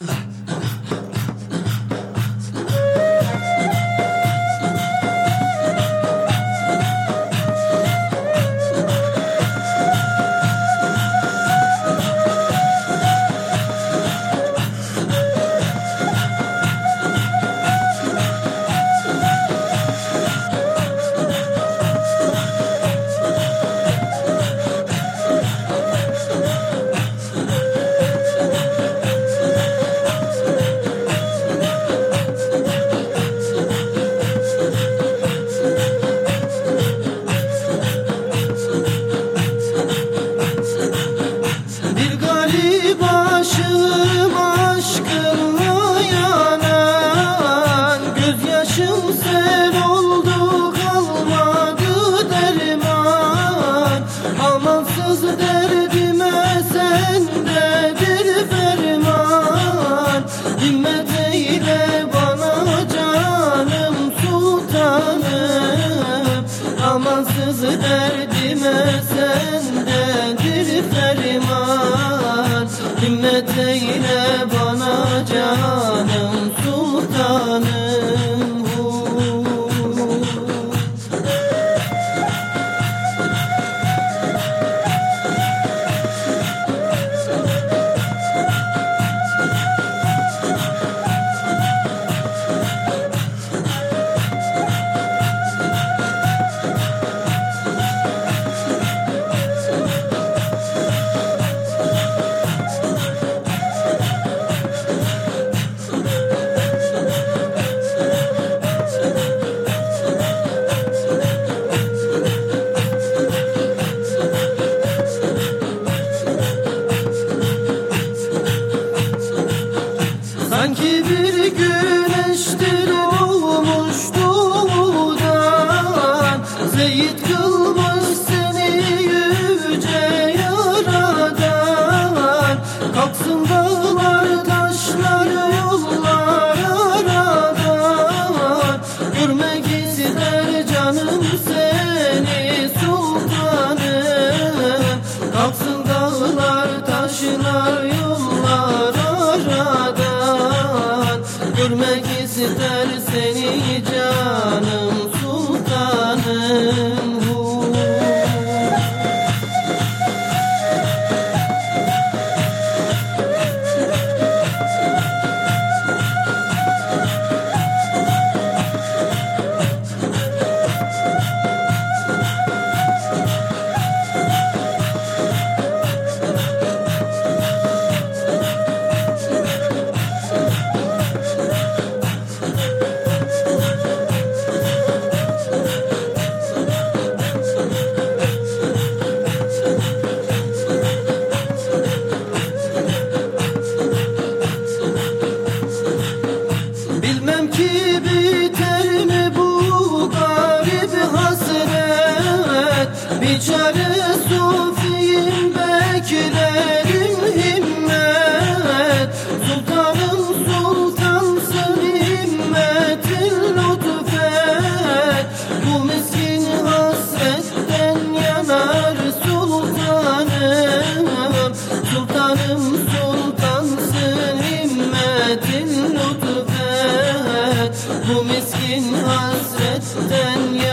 Uh. Amansız derdime sendedir ferman Himmet eyle bana canım Zeyit kılmış seni yüce yaradan Kalksın dağlar taşlar yollar aradan Görmek ister canım seni sultanım. Kalksın dağlar taşlar yollar aradan Görmek ister seni canım sultanım ki biter mi bu garip hasret? Bir çare was written